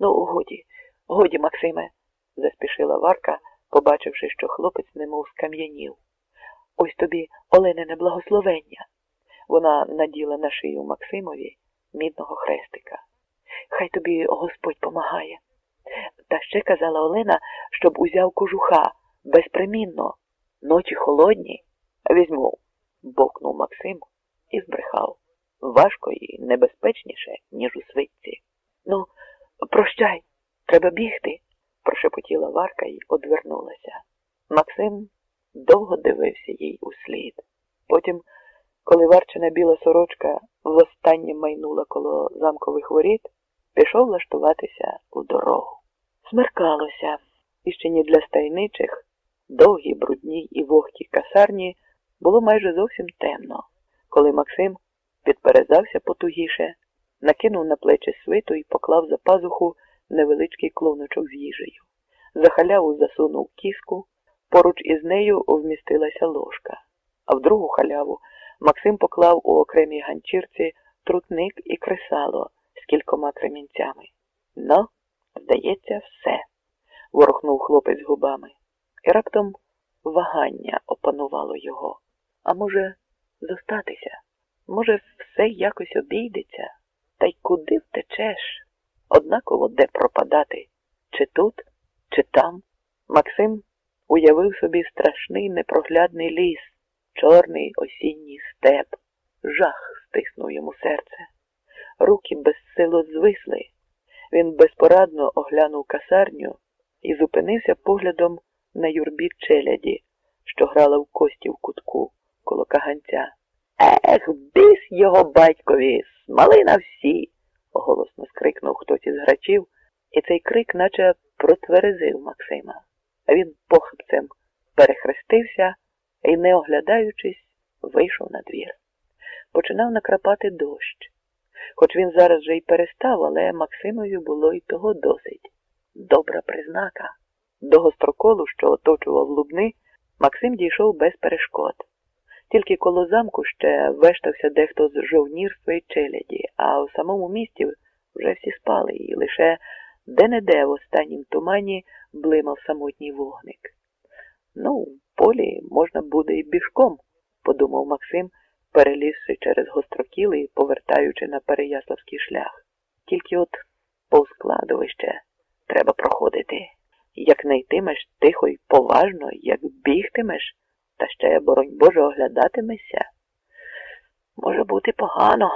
Ну, годі, годі, Максиме, заспішила Варка, побачивши, що хлопець немов скам'янів. Ось тобі Оленине благословення. Вона наділа на шию Максимові мідного хрестика. Хай тобі Господь помагає. Та ще казала Олена, щоб узяв кожуха безпримінно, ночі холодні. Візьму, бовкнув Максим і збрехав. Важко і небезпечніше, ніж у свитці. Ну, прощай, треба бігти, прошепотіла Варка і одвернулася. Максим довго дивився їй услід. Потім, коли Варчина біла сорочка востаннє майнула коло замкових воріт, пішов влаштуватися у дорогу. Смеркалося, і ще ні для стайничих, довгій, брудній і вогкій касарні було майже зовсім темно, коли Максим підперезався потугіше, накинув на плечі свиту і поклав за пазуху невеличкий клоночок з їжею. За халяву засунув кіску, поруч із нею вмістилася ложка, а в другу халяву Максим поклав у окремій ганчірці трутник і кресало з кількома кремінцями. Ну, здається, все, ворухнув хлопець губами, і раптом вагання опанувало його. А може, зостатися? Може, все якось обійдеться? Та й куди втечеш? Однаково де пропадати? Чи тут, чи там? Максим уявив собі страшний непроглядний ліс, чорний осінній степ. Жах стиснув йому серце. Руки безсило звисли. Він безпорадно оглянув касарню і зупинився поглядом на юрбі челяді, що грала в кості в кутку коло каганця. Ех, біс його батькові, смали на всі. голосно скрикнув хтось із грачів, і цей крик наче протверезив Максима. Він похибцем перехрестився і, не оглядаючись, вийшов на двір. Починав накрапати дощ. Хоч він зараз же й перестав, але Максимові було й того досить. Добра признака. До гостроколу, що оточував лубни, Максим дійшов без перешкод. Тільки коло замку ще вештався дехто з жовнірства й челяді, а у самому місті вже всі спали, і лише де-не-де в останнім тумані блимав самотній вогник. Ну, в полі можна буде і бішком, подумав Максим, перелізши через гострокіл і повертаючи на Переяславський шлях. Тільки от повз кладовище треба проходити. Як не йтимеш тихо й поважно, як бігтимеш, ще, боронь Боже, оглядатимешся, може бути погано.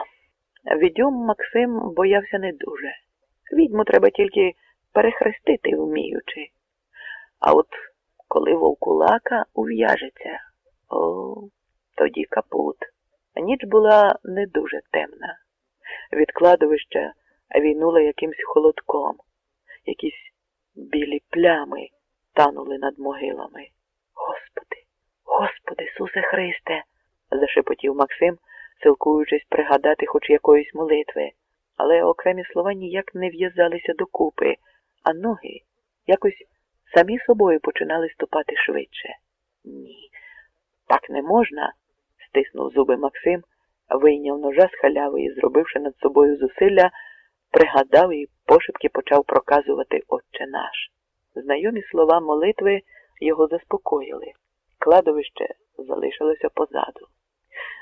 Відьом Максим боявся не дуже. Відьму треба тільки перехрестити вміючи. А от коли вовкулака ув'яжеться, о, тоді капут. Ніч була не дуже темна. Від кладовища війнула якимсь холодком, якісь білі плями танули над могилами. Господи, Господи, Ісусе Христе, зашепотів Максим, силкуючись пригадати хоч якоїсь молитви, але окремі слова ніяк не в'язалися докупи, а ноги якось самі собою починали ступати швидше. Ні, так не можна, стиснув зуби Максим, вийняв ножа з халяви і, зробивши над собою зусилля, пригадав і пошепки почав проказувати Отче наш. Знайомі слова молитви його заспокоїли. Кладовище залишилося позаду.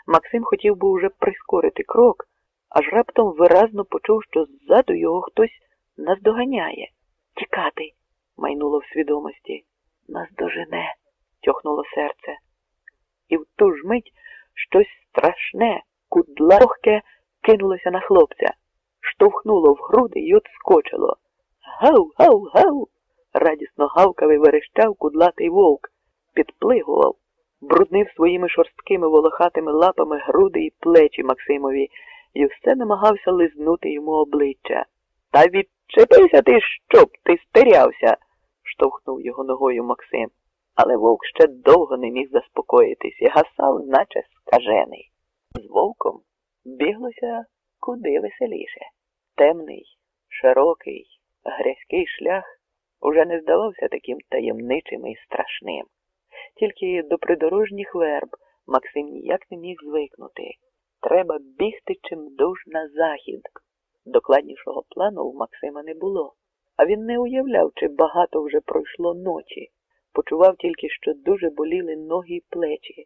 Максим хотів би уже прискорити крок, аж раптом виразно почув, що ззаду його хтось наздоганяє. Тікати, майнуло в свідомості. Нас дожене, тьохнуло серце. І в ту ж мить щось страшне, кудлахке кинулося на хлопця, штовхнуло в груди й отскочило. Гав, гав, гав. радісно гавкав і верещав кудлатий вовк, підплигував, бруднив своїми шорсткими волохатими лапами груди й плечі Максимові і все намагався лизнути йому обличчя. Та відчепися ти, щоб ти стерявся, штовхнув його ногою Максим. Але вовк ще довго не міг заспокоїтись і гасав, наче скажений. З вовком біглося куди веселіше. Темний, широкий, грязький шлях уже не здавався таким таємничим і страшним. Тільки до придорожніх верб Максим ніяк не міг звикнути. Треба бігти чимдуж на захід. Докладнішого плану у Максима не було. а він не уявляв, чи багато вже пройшло ночі. Почував тільки, що дуже боліли ноги й плечі,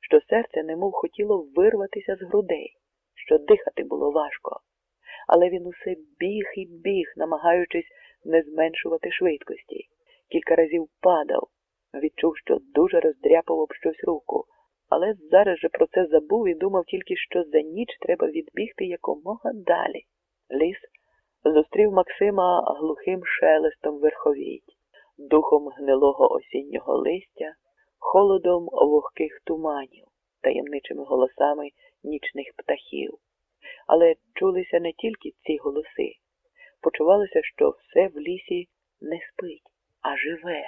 що серце немов хотіло вирватися з грудей, що дихати було важко. Але він усе біг і біг, намагаючись не зменшувати швидкості. Кілька разів падав, відчув, що дуже роздряпав об щось руку, але зараз же про це забув і думав тільки, що за ніч треба відбігти якомога далі. Ліс зустрів Максима глухим шелестом верховіть, духом гнилого осіннього листя, холодом вогких туманів, таємничими голосами нічних птахів. Але чулися не тільки ці голоси. Почувалося, що все в лісі не спить, а живе,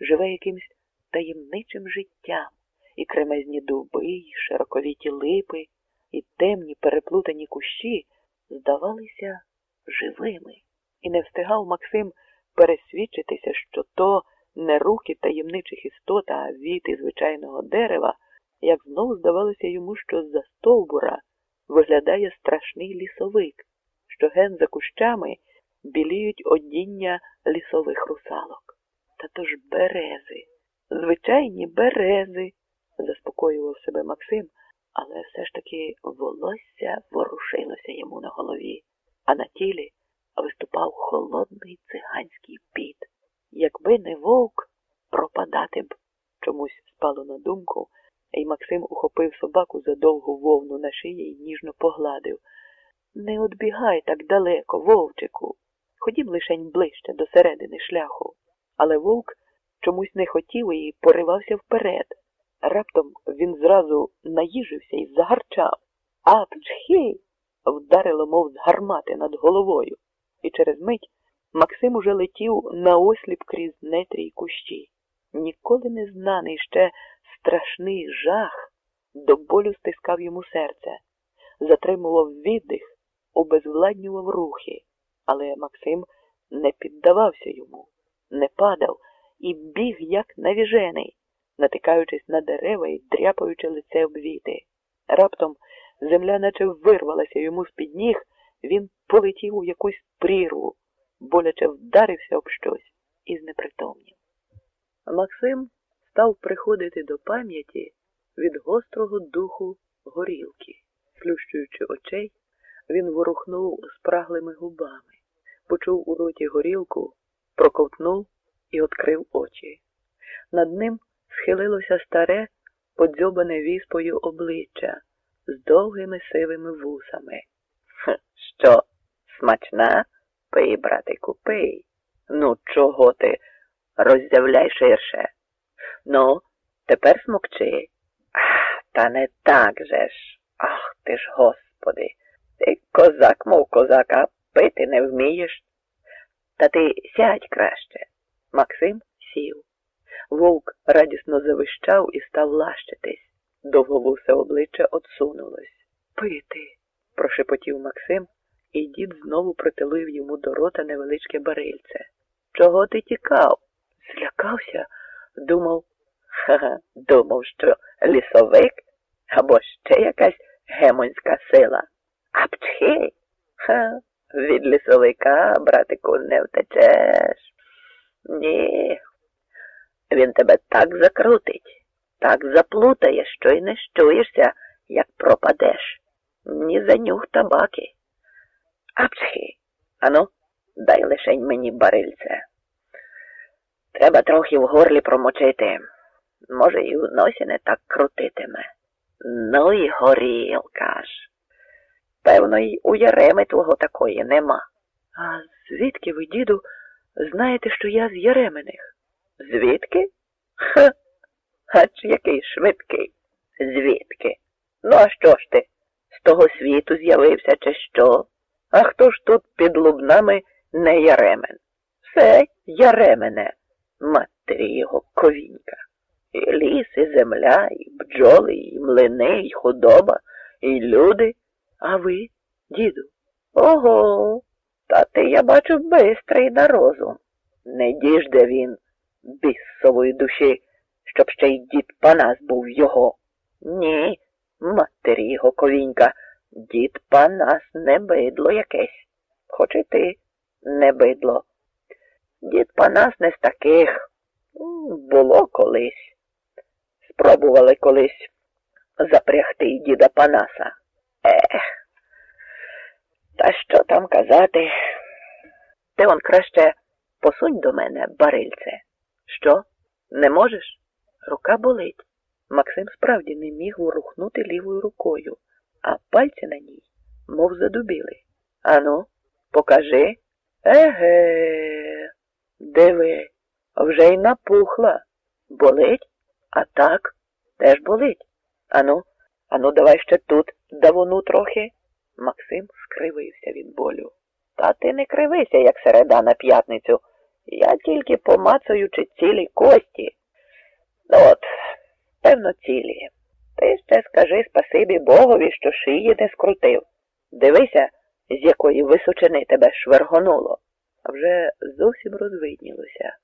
живе якимсь таємничим життям, і кремезні дуби, і широковіті липи, і темні переплутані кущі здавалися живими, і не встигав Максим пересвідчитися, що то не руки таємничих істот, а віти звичайного дерева, як знову здавалося йому, що з-за стовбура виглядає страшний лісовик, що ген за кущами біліють одіння лісових русалок. Та то ж берези, звичайні берези, заспокоював себе Максим, але все ж таки волосся ворушилося йому на голові, а на тілі виступав холодний циганський піт. Якби не вовк, пропадати б. Чомусь спало на думку, і Максим ухопив собаку за довгу вовну на шиї і ніжно погладив. Не одбігай так далеко, вовчику. Ходім лишень ближче до середини шляху. Але вовк чомусь не хотів і поривався вперед. Раптом він зразу наїжився і загарчав. Апчхі! вдарило, мов з гармати над головою, і через мить Максим уже летів наосліп крізь нетрій кущі. Ніколи не знаний ще страшний жах до болю стискав йому серце, затримував віддих, обезвладнював рухи, але Максим не піддавався йому, не падав і біг, як навіжений, натикаючись на дерева і дряпаючи лице об віти. Раптом земля наче вирвалася йому з під ніг, він полетів у якусь прірву, боляче вдарився об щось і знепритомнів. Максим став приходити до пам'яті від гострого духу горілки. Сплющуючи очей, він ворухнув спраглими губами, почув у роті горілку, проковтнув і відкрив очі. Над ним схилилося старе, подзьобане віспою обличчя з довгими сивими вусами. Що, смачна? Пий, братику, пий. Ну, чого ти? Роззявляй ширше. Ну, тепер смокчи. Ах, та не так же ж. Ах ти ж, господи. Ти козак, мов козака, пити не вмієш. Та ти сядь краще. Максим сів. Вовк радісно завищав і став лащитись. Довговусе обличчя отсунулось. Пити, прошепотів Максим, і дід знову притулив йому до рота невеличке барильце. Чого ти тікав? Злякався, думав, ха-ха, думав, що лісовик або ще якась гемонська сила. Апчхи! Ха, від лісовика, братику, не втечеш. Ні. Він тебе так закрутить, так заплутає, що й не щуєшся, як пропадеш. Ні за нюх табаки. Апчхи, ану, дай лишень мені барильце. Треба трохи в горлі промочити. Може, і в носі не так крутитиме. Ну і горілка ж. Певно, й у Яреми твого такої нема. А звідки ви, діду, знаєте, що я з Яремених? Звідки? Ха. Ач який швидкий. Звідки? Ну, а що ж ти? З того світу з'явився, чи що? А хто ж тут під лубнами не Яремен? Все Яремене, матері його ковінька. І ліс, і земля, і бджоли, і млини, і худоба, і люди. А ви, діду? Ого, та ти, я бачу, бистрий на розум. Не діжде він бісової душі, щоб ще й дід Панас був його. Ні, матері його ковінька, дід Панас не бидло якесь. Хоч і ти не бидло. Дід Панас не з таких. Було колись. Спробували колись запрягти діда Панаса. Ех. Та що там казати? Ти он краще посунь до мене барильце. Що? Не можеш? Рука болить. Максим справді не міг ворухнути лівою рукою, а пальці на ній, мов задубіли. Ану, покажи. Еге, диви, вже й напухла. Болить? А так, теж болить. Ану, ану, давай ще тут давону трохи. Максим скривився від болю. Та ти не кривися, як середа на п'ятницю. Я тільки помацаю чи цілі кості. Ну от, певно, цілі. Ти ще скажи спасибі Богові, що шиї не скрутив. Дивися, з якої височини тебе швергонуло. А вже зовсім розвиднілося.